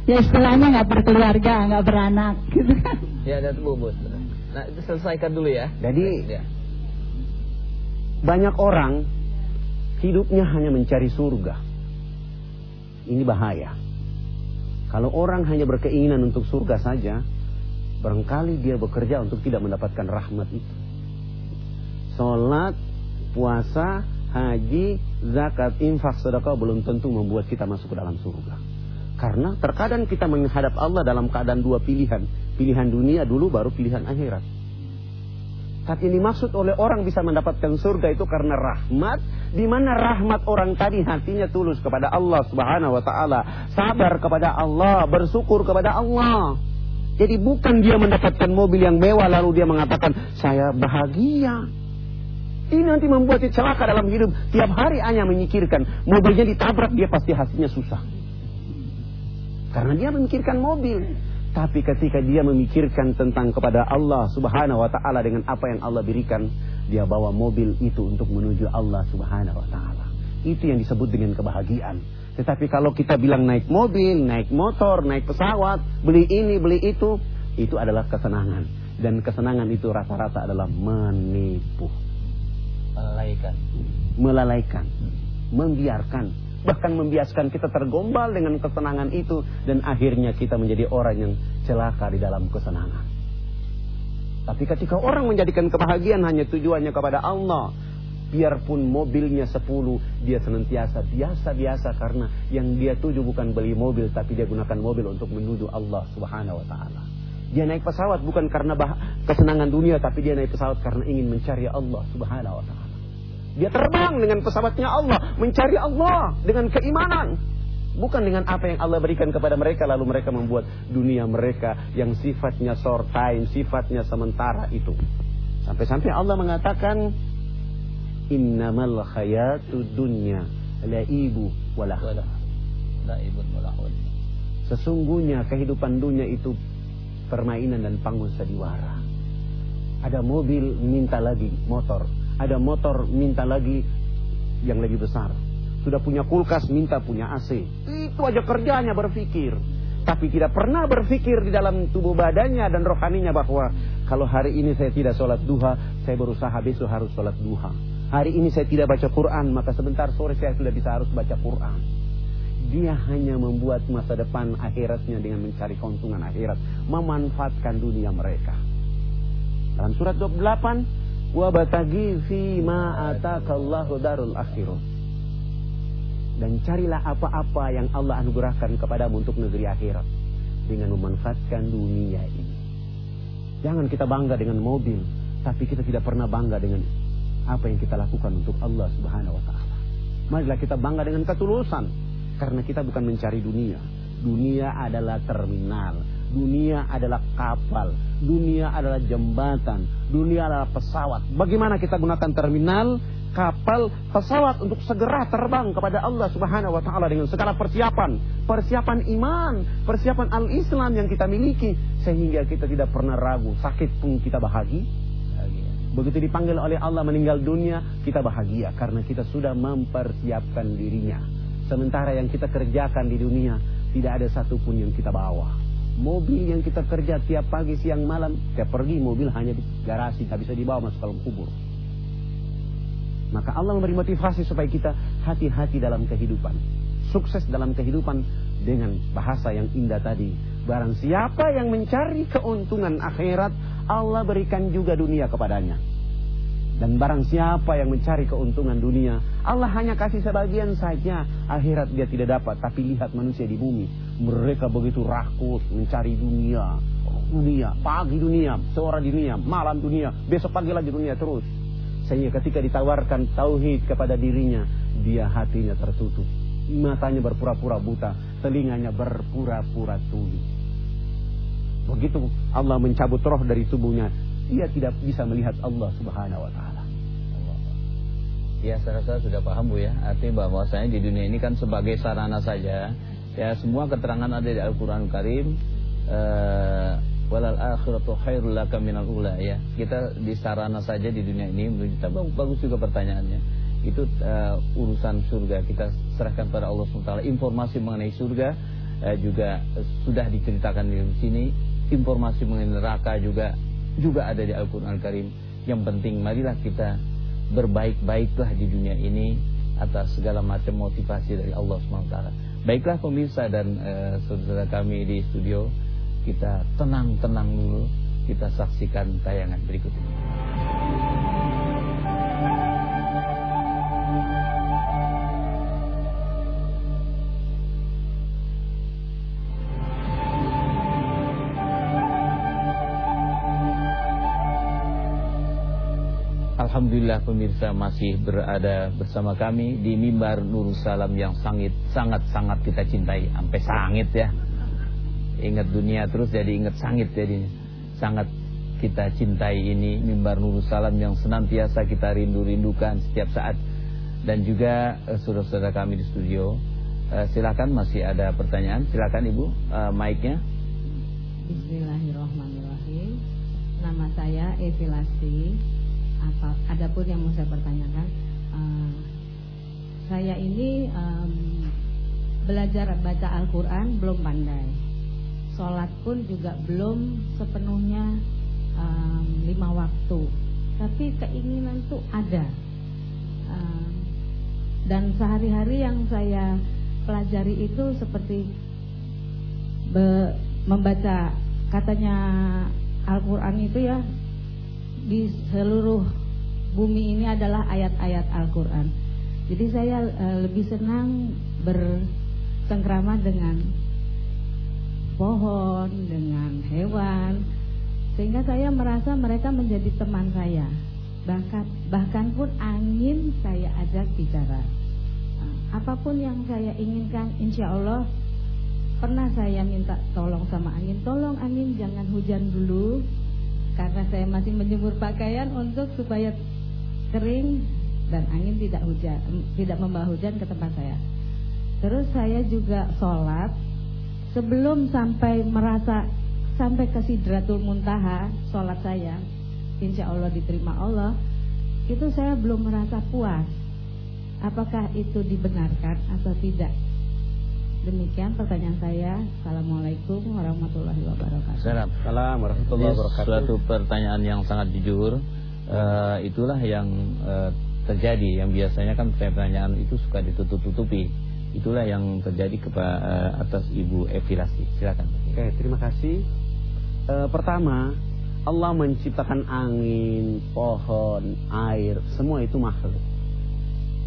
Ya istilahnya nggak berkeluarga, nggak beranak gitu kan. Ya, ada bu, bu. Nah, itu selesaikan dulu ya. Jadi Ya. banyak orang hidupnya hanya mencari surga. Ini bahaya. Kalau orang hanya berkeinginan untuk surga saja, barangkali dia bekerja untuk tidak mendapatkan rahmat itu. Sholat, puasa, haji, zakat, infak, sedekah belum tentu membuat kita masuk ke dalam surga. Karena terkadang kita menghadap Allah dalam keadaan dua pilihan. Pilihan dunia dulu baru pilihan akhirat. Tapi yang dimaksud oleh orang bisa mendapatkan surga itu karena rahmat, di mana rahmat orang tadi hatinya tulus kepada Allah Subhanahu wa taala, sabar kepada Allah, bersyukur kepada Allah. Jadi bukan dia mendapatkan mobil yang mewah lalu dia mengatakan saya bahagia. Ini nanti membuat dia celaka dalam hidup. Tiap hari hanya memikirkan mobilnya ditabrak dia pasti hatinya susah. Karena dia memikirkan mobil. Tapi ketika dia memikirkan tentang kepada Allah subhanahu wa ta'ala dengan apa yang Allah berikan. Dia bawa mobil itu untuk menuju Allah subhanahu wa ta'ala. Itu yang disebut dengan kebahagiaan. Tetapi kalau kita bilang naik mobil, naik motor, naik pesawat, beli ini, beli itu. Itu adalah kesenangan. Dan kesenangan itu rata-rata adalah menipu. Melalaikan. Melalaikan. Membiarkan bahkan membiaskan kita tergombal dengan kesenangan itu dan akhirnya kita menjadi orang yang celaka di dalam kesenangan. Tapi ketika orang menjadikan kebahagiaan hanya tujuannya kepada Allah, biarpun mobilnya 10, dia senantiasa biasa-biasa karena yang dia tuju bukan beli mobil tapi dia gunakan mobil untuk menuju Allah Subhanahu wa taala. Dia naik pesawat bukan karena kesenangan dunia tapi dia naik pesawat karena ingin mencari Allah Subhanahu wa taala. Dia terbang dengan pesawatnya Allah, mencari Allah dengan keimanan. Bukan dengan apa yang Allah berikan kepada mereka lalu mereka membuat dunia mereka yang sifatnya short time, sifatnya sementara itu. Sampai-sampai Allah mengatakan innamal khayatu dunya laibu walah. Wala. Laibun walahun. Sesungguhnya kehidupan dunia itu permainan dan panggung sandiwara. Ada mobil minta lagi motor, ada motor minta lagi yang lebih besar. Sudah punya kulkas minta punya AC. Itu aja kerjanya berpikir. Tapi tidak pernah berpikir di dalam tubuh badannya dan rohaninya bahwa kalau hari ini saya tidak sholat duha, saya berusaha besok harus sholat duha. Hari ini saya tidak baca Quran, maka sebentar sore saya sudah bisa harus baca Quran. Dia hanya membuat masa depan akhiratnya dengan mencari keuntungan akhirat. Memanfaatkan dunia mereka. Dalam surat 28, Wabatagi fi ma atakallahu darul akhirah. Dan carilah apa-apa yang Allah anugerahkan kepadamu untuk negeri akhirat. Dengan memanfaatkan dunia ini. Jangan kita bangga dengan mobil. Tapi kita tidak pernah bangga dengan apa yang kita lakukan untuk Allah subhanahu wa ta'ala. Marilah kita bangga dengan ketulusan. Karena kita bukan mencari dunia. Dunia adalah terminal. Dunia adalah kapal. Dunia adalah jembatan. Dunia adalah pesawat. Bagaimana kita gunakan terminal, kapal, pesawat untuk segera terbang kepada Allah Subhanahu wa taala dengan segala persiapan, persiapan iman, persiapan al-Islam yang kita miliki sehingga kita tidak pernah ragu, sakit pun kita. Bahagia. Begitu dipanggil oleh Allah meninggal dunia, kita bahagia karena kita sudah mempersiapkan dirinya. Sementara yang kita kerjakan di dunia tidak ada satupun yang kita bawa. Mobil yang kita kerja tiap pagi, siang, malam, tiap pergi mobil hanya di garasi, tak bisa dibawa masuk dalam kubur. Maka Allah memberi motivasi supaya kita hati-hati dalam kehidupan. Sukses dalam kehidupan dengan bahasa yang indah tadi. Barang siapa yang mencari keuntungan akhirat, Allah berikan juga dunia kepadanya. Dan barang siapa yang mencari keuntungan dunia, Allah hanya kasih sebagian saja. Akhirat dia tidak dapat. Tapi lihat manusia di bumi. Mereka begitu rakus mencari dunia. Dunia, pagi dunia, sore dunia, malam dunia, besok pagi lagi dunia terus. Sehingga ketika ditawarkan tauhid kepada dirinya, dia hatinya tertutup. Matanya berpura-pura buta, telinganya berpura-pura tuli. Begitu Allah mencabut roh dari tubuhnya, ia tidak bisa melihat Allah Subhanahu wa taala. Ya saya rasa sudah paham Bu ya Artinya bahwasanya di dunia ini kan sebagai sarana saja Ya semua keterangan ada di Al-Quran Karim uh, Walal akhiratu khairul laka minal ula. Ya Kita di sarana saja di dunia ini kita bagus juga pertanyaannya. Itu uh, urusan surga. Kita serahkan pada Allah SWT Informasi mengenai surga uh, Juga sudah diceritakan di sini. Informasi mengenai neraka juga Juga ada di Al-Quran Karim. Yang penting marilah kita berbaik-baiklah di dunia ini atas segala macam motivasi dari Allah SWT. Baiklah pemirsa dan uh, saudara kami di studio, kita tenang-tenang dulu, kita saksikan tayangan berikut ini. Alhamdulillah pemirsa masih berada bersama kami di mimbar Nur Salam yang sangat sangat sangat kita cintai sampai sangit ya. Ingat dunia terus jadi ingat sangit jadi sangat kita cintai ini mimbar Nur Salam yang senantiasa kita rindu-rindukan setiap saat dan juga uh, saudara-saudara kami di studio. Uh, silakan masih ada pertanyaan, silakan Ibu uh, mic-nya. Bismillahirrahmanirrahim. Nama saya Evi Lasti apa adapun yang mau saya pertanyakan uh, saya ini um, belajar baca Al-Quran belum pandai. Sholat pun juga belum sepenuhnya um, lima waktu. Tapi keinginan tuh ada. Um, dan sehari-hari yang saya pelajari itu seperti be, membaca katanya Al-Quran itu ya di seluruh bumi ini adalah ayat-ayat Al-Quran. Jadi saya e, lebih senang bersengkrama dengan pohon, dengan hewan, sehingga saya merasa mereka menjadi teman saya. Bahkan bahkan pun angin saya ajak bicara. Nah, apa pun yang saya inginkan, insya Allah pernah saya minta tolong sama angin, tolong angin jangan hujan dulu, karena saya masih menjemur pakaian untuk supaya kering dan angin tidak hujan tidak membawa hujan ke tempat saya. Terus saya juga sholat sebelum sampai merasa sampai ke sidratul muntaha sholat saya, insya Allah diterima Allah, itu saya belum merasa puas. Apakah itu dibenarkan atau tidak? Demikian pertanyaan saya. Assalamualaikum warahmatullahi wabarakatuh. Salam. Salam warahmatullahi wabarakatuh. Suatu pertanyaan yang sangat jujur. Uh, itulah yang uh, terjadi. Yang biasanya kan pertanyaan itu suka ditutup-tutupi. Itulah yang terjadi kepada uh, eh, atas Ibu Evi Lasti. Silakan. Oke, terima kasih. Uh, pertama, Allah menciptakan angin, pohon, air, semua itu makhluk.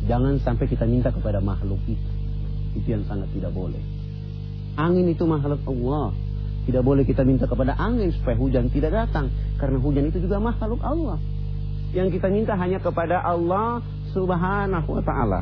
Jangan sampai kita minta kepada makhluk itu. Itu yang sangat tidak boleh. Angin itu makhluk Allah. Tidak boleh kita minta kepada angin supaya hujan tidak datang. Karena hujan itu juga makhluk Allah. Yang kita minta hanya kepada Allah subhanahu wa ta'ala.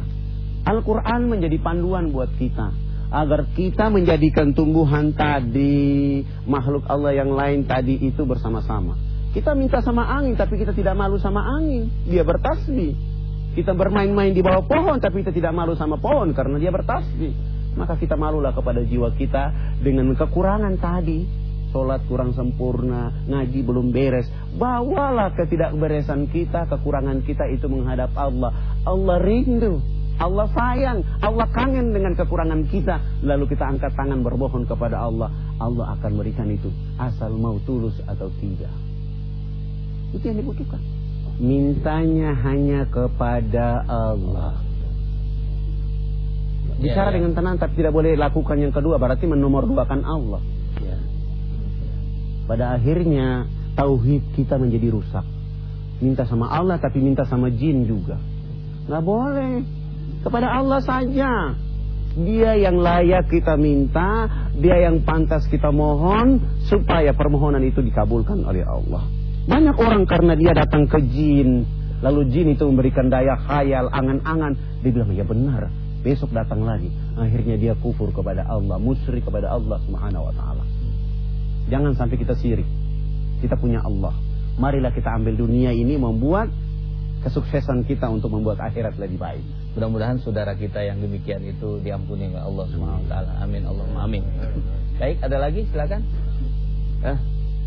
Al-Quran menjadi panduan buat kita. Agar kita menjadikan tumbuhan tadi, makhluk Allah yang lain tadi itu bersama-sama. Kita minta sama angin tapi kita tidak malu sama angin. Dia bertasbih. Kita bermain-main di bawah pohon tapi kita tidak malu sama pohon karena dia bertasbih. Maka kita malulah kepada jiwa kita dengan kekurangan tadi. Sholat kurang sempurna, ngaji belum beres. Bawalah ketidakberesan kita, kekurangan kita itu menghadap Allah. Allah rindu, Allah sayang, Allah kangen dengan kekurangan kita. Lalu kita angkat tangan berbohong kepada Allah. Allah akan berikan itu. Asal mau tulus atau tidak. Itu yang dibutuhkan. Mintanya hanya kepada Allah. Bicara ya, ya. dengan tenang tapi tidak boleh lakukan yang kedua berarti menomorduakan Allah. Ya. Pada akhirnya tauhid kita menjadi rusak. Minta sama Allah tapi minta sama jin juga. Nggak boleh. Kepada Allah saja. Dia yang layak kita minta, dia yang pantas kita mohon supaya permohonan itu dikabulkan oleh Allah. Banyak orang karena dia datang ke jin, lalu jin itu memberikan daya khayal, angan-angan, dia bilang ya benar, besok datang lagi. Akhirnya dia kufur kepada Allah, musyrik kepada Allah Subhanahu wa taala. Jangan sampai kita sirik. Kita punya Allah. Marilah kita ambil dunia ini membuat kesuksesan kita untuk membuat akhirat lebih baik. Mudah-mudahan saudara kita yang demikian itu diampuni oleh Allah taala. Amin Allahumma amin. Baik, ada lagi silakan. Eh,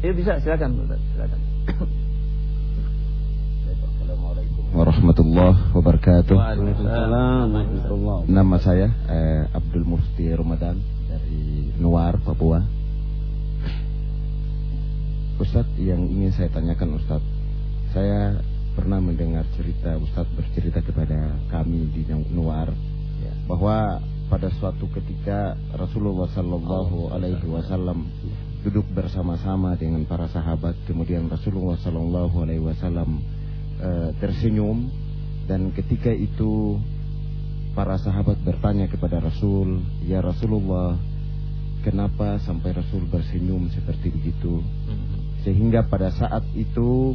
ya bisa silakan, silakan. Assalamualaikum warahmatullahi wabarakatuh. Waalaikumsalam warahmatullahi Nama saya eh, Abdul Mufti Ramadan dari Nuar, Papua. Ustadz yang ingin saya tanyakan Ustadz, saya pernah mendengar cerita Ustadz bercerita kepada kami di Nuar ya, bahwa pada suatu ketika Rasulullah Sallallahu Alaihi Wasallam duduk bersama-sama dengan para sahabat, kemudian Rasulullah Sallallahu Alaihi Wasallam uh, tersenyum dan ketika itu para sahabat bertanya kepada Rasul, ya Rasulullah, kenapa sampai Rasul bersenyum seperti begitu? Sehingga pada saat itu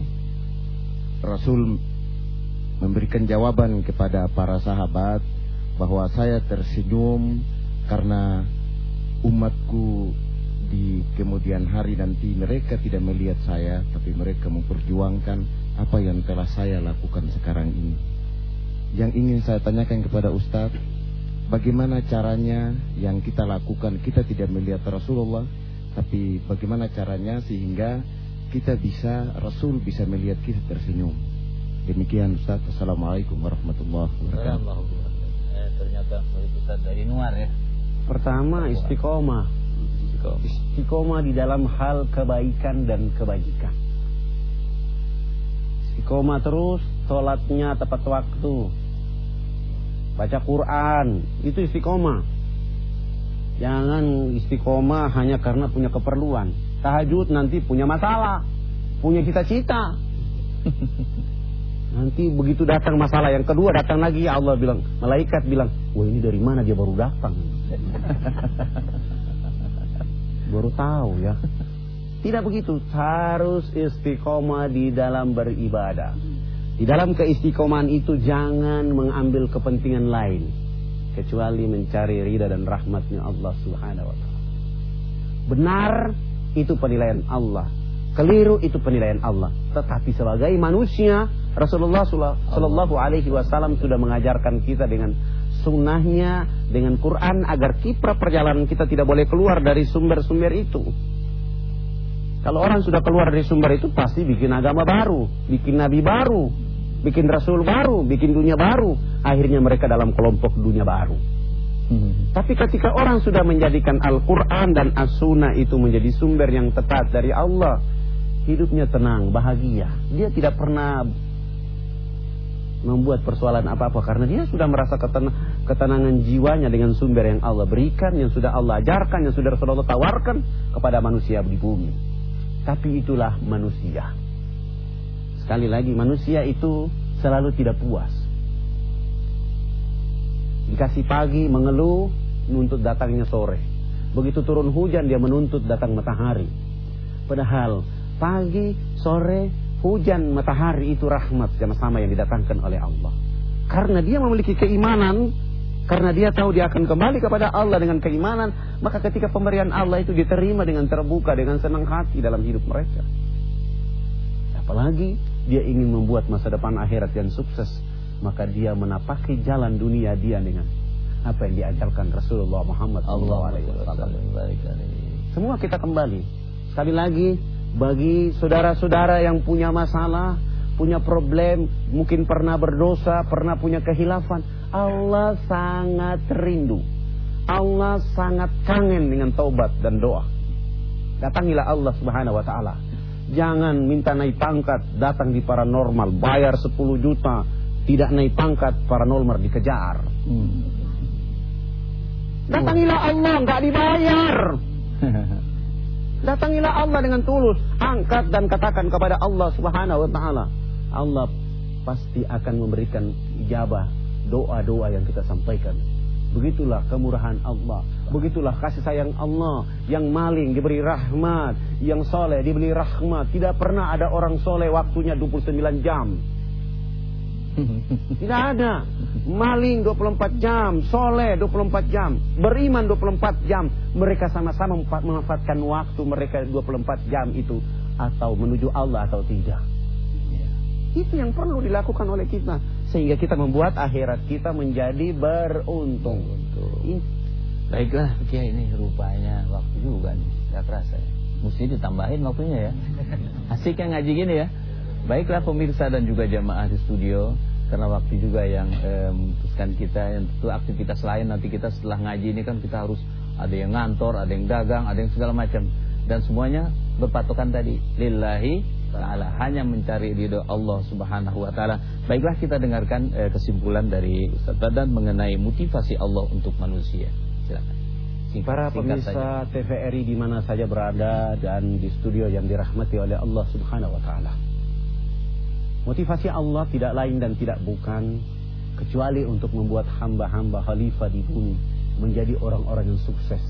Rasul memberikan jawaban kepada para sahabat bahwa saya tersenyum karena umatku di kemudian hari nanti mereka tidak melihat saya tapi mereka memperjuangkan apa yang telah saya lakukan sekarang ini. Yang ingin saya tanyakan kepada Ustadz, bagaimana caranya yang kita lakukan kita tidak melihat Rasulullah tapi bagaimana caranya sehingga kita bisa Rasul bisa melihat kita tersenyum. Demikian Ustaz. Assalamualaikum warahmatullahi wabarakatuh. Eh, ternyata Ustaz dari Nuar ya. Pertama istiqomah. Istiqomah di dalam hal kebaikan dan kebajikan. Istiqomah terus, sholatnya tepat waktu. Baca Quran, itu istiqomah. Jangan istiqomah hanya karena punya keperluan tahajud nanti punya masalah, punya cita-cita. Nanti begitu datang masalah yang kedua datang lagi ya Allah bilang, malaikat bilang, "Wah, ini dari mana dia baru datang?" baru tahu ya. Tidak begitu, harus istiqomah di dalam beribadah. Di dalam keistiqomahan itu jangan mengambil kepentingan lain kecuali mencari ridha dan rahmatnya Allah Subhanahu wa taala. Benar itu penilaian Allah. Keliru itu penilaian Allah. Tetapi sebagai manusia, Rasulullah Shallallahu Alaihi Wasallam sudah mengajarkan kita dengan sunnahnya, dengan Quran agar kiprah perjalanan kita tidak boleh keluar dari sumber-sumber itu. Kalau orang sudah keluar dari sumber itu pasti bikin agama baru, bikin nabi baru, bikin rasul baru, bikin dunia baru. Akhirnya mereka dalam kelompok dunia baru. Hmm. Tapi ketika orang sudah menjadikan Al-Quran dan As-Sunnah itu menjadi sumber yang tepat dari Allah, hidupnya tenang, bahagia. Dia tidak pernah membuat persoalan apa-apa karena dia sudah merasa keten ketenangan jiwanya dengan sumber yang Allah berikan, yang sudah Allah ajarkan, yang sudah Rasulullah tawarkan kepada manusia di bumi. Tapi itulah manusia. Sekali lagi manusia itu selalu tidak puas. Dikasih pagi mengeluh, menuntut datangnya sore. Begitu turun hujan dia menuntut datang matahari. Padahal pagi, sore, hujan, matahari itu rahmat sama-sama yang didatangkan oleh Allah. Karena dia memiliki keimanan, karena dia tahu dia akan kembali kepada Allah dengan keimanan, maka ketika pemberian Allah itu diterima dengan terbuka, dengan senang hati dalam hidup mereka. Apalagi dia ingin membuat masa depan akhirat yang sukses maka dia menapaki jalan dunia dia dengan apa yang diajarkan Rasulullah Muhammad SAW. Semua kita kembali. Sekali lagi, bagi saudara-saudara yang punya masalah, punya problem, mungkin pernah berdosa, pernah punya kehilafan, Allah sangat rindu. Allah sangat kangen dengan taubat dan doa. Datangilah Allah Subhanahu wa taala. Jangan minta naik pangkat, datang di paranormal, bayar 10 juta, tidak naik pangkat paranormal dikejar. Hmm. Datangilah Allah, nggak dibayar. Datangilah Allah dengan tulus, angkat dan katakan kepada Allah Subhanahu wa taala. Allah pasti akan memberikan ijabah doa-doa yang kita sampaikan. Begitulah kemurahan Allah. Begitulah kasih sayang Allah. Yang maling diberi rahmat. Yang soleh diberi rahmat. Tidak pernah ada orang soleh waktunya 29 jam. Tidak ada. Maling 24 jam. Soleh 24 jam. Beriman 24 jam. Mereka sama-sama memanfaatkan waktu mereka 24 jam itu. Atau menuju Allah atau tidak. Itu yang perlu dilakukan oleh kita sehingga kita membuat akhirat kita menjadi beruntung. Baiklah, Kiai ini rupanya waktu juga nih, nggak terasa ya. Mesti ditambahin waktunya ya. Asik yang ngaji gini ya. Baiklah pemirsa dan juga jamaah di studio, karena waktu juga yang eh, memutuskan kita yang tentu aktivitas lain nanti kita setelah ngaji ini kan kita harus ada yang ngantor, ada yang dagang, ada yang segala macam dan semuanya berpatokan tadi lillahi taala hanya mencari ridho Allah Subhanahu wa taala. Baiklah kita dengarkan eh, kesimpulan dari Ustaz Badan mengenai motivasi Allah untuk manusia. Silakan. Singkat, Para pemirsa TVRI di mana saja berada dan di studio yang dirahmati oleh Allah Subhanahu wa taala. Motivasi Allah tidak lain dan tidak bukan kecuali untuk membuat hamba-hamba khalifah di bumi menjadi orang-orang yang sukses.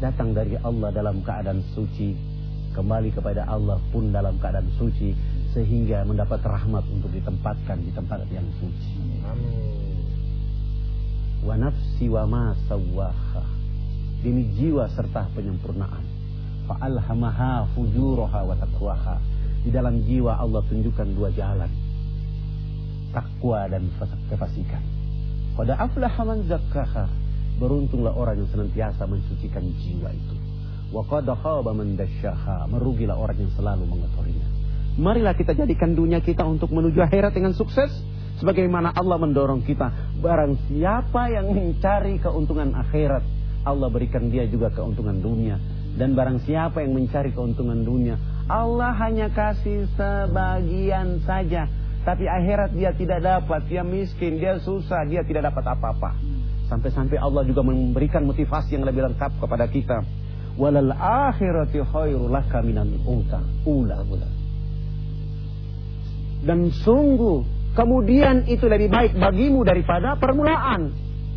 Datang dari Allah dalam keadaan suci, kembali kepada Allah pun dalam keadaan suci sehingga mendapat rahmat untuk ditempatkan di tempat yang suci. Amin. Wa nafsi wa ma. Demi jiwa serta penyempurnaan. Fa alhamaha fujuraha wa taqwaha. Di dalam jiwa Allah tunjukkan dua jalan. Takwa dan kefasikan. Pada aflaha man zakkaha. Beruntunglah orang yang senantiasa mensucikan jiwa itu. Wa qad khaba man dasyaha. Merugilah orang yang selalu mengotorinya. Marilah kita jadikan dunia kita untuk menuju akhirat dengan sukses. Sebagaimana Allah mendorong kita. Barang siapa yang mencari keuntungan akhirat. Allah berikan dia juga keuntungan dunia. Dan barang siapa yang mencari keuntungan dunia. Allah hanya kasih sebagian saja. Tapi akhirat dia tidak dapat. Dia miskin, dia susah, dia tidak dapat apa-apa. Sampai-sampai Allah juga memberikan motivasi yang lebih lengkap kepada kita walal akhirati khairul laka minal ula ula dan sungguh kemudian itu lebih baik bagimu daripada permulaan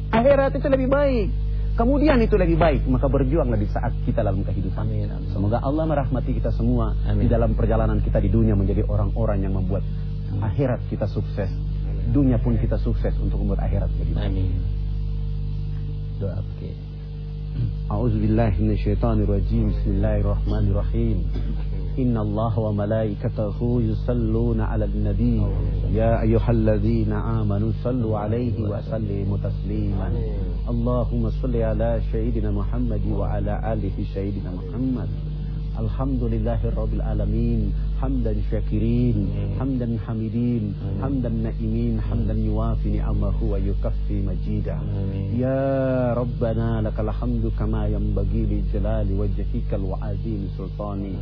akhirat itu lebih baik Kemudian itu lebih baik, maka berjuanglah di saat kita dalam kehidupan. Amin. Semoga Allah merahmati kita semua amin. di dalam perjalanan kita di dunia menjadi orang-orang yang membuat akhirat kita sukses. Dunia pun kita sukses untuk membuat akhirat jadi. Amin. Doa. Oke. Okay. Minasyaitonirrajim. Bismillahirrahmanirrahim. إن الله وملائكته يصلون على النبي. يا أيها الذين آمنوا صلوا عليه وسلموا تسليما. اللهم صل على سيدنا محمد وعلى آله سيدنا محمد. الحمد لله رب العالمين. حمدا شاكرين حمدا حميدين حمدا نائمين حمدا يوافي نعمه ويكفي مجيدا يا ربنا لك الحمد كما ينبغي لجلال وجهك الوعظيم سلطاني.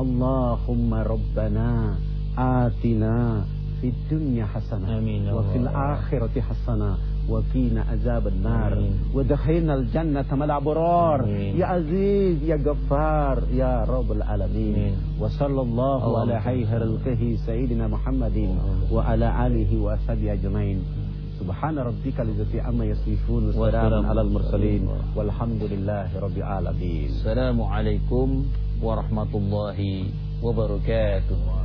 اللهم ربنا آتنا في الدنيا حسنة وفي الآخرة حسنة وقنا عذاب النار ودخلنا الجنة مع الأبرار يا عزيز يا غفار يا رب العالمين وصلى الله على خير الخلقه سيدنا محمد وعلى آله وأصحابه أجمعين سبحان ربك الذي عما يصفون وسلام على المرسلين والحمد لله رب العالمين السلام عليكم warahmatullahi wabarakatuh.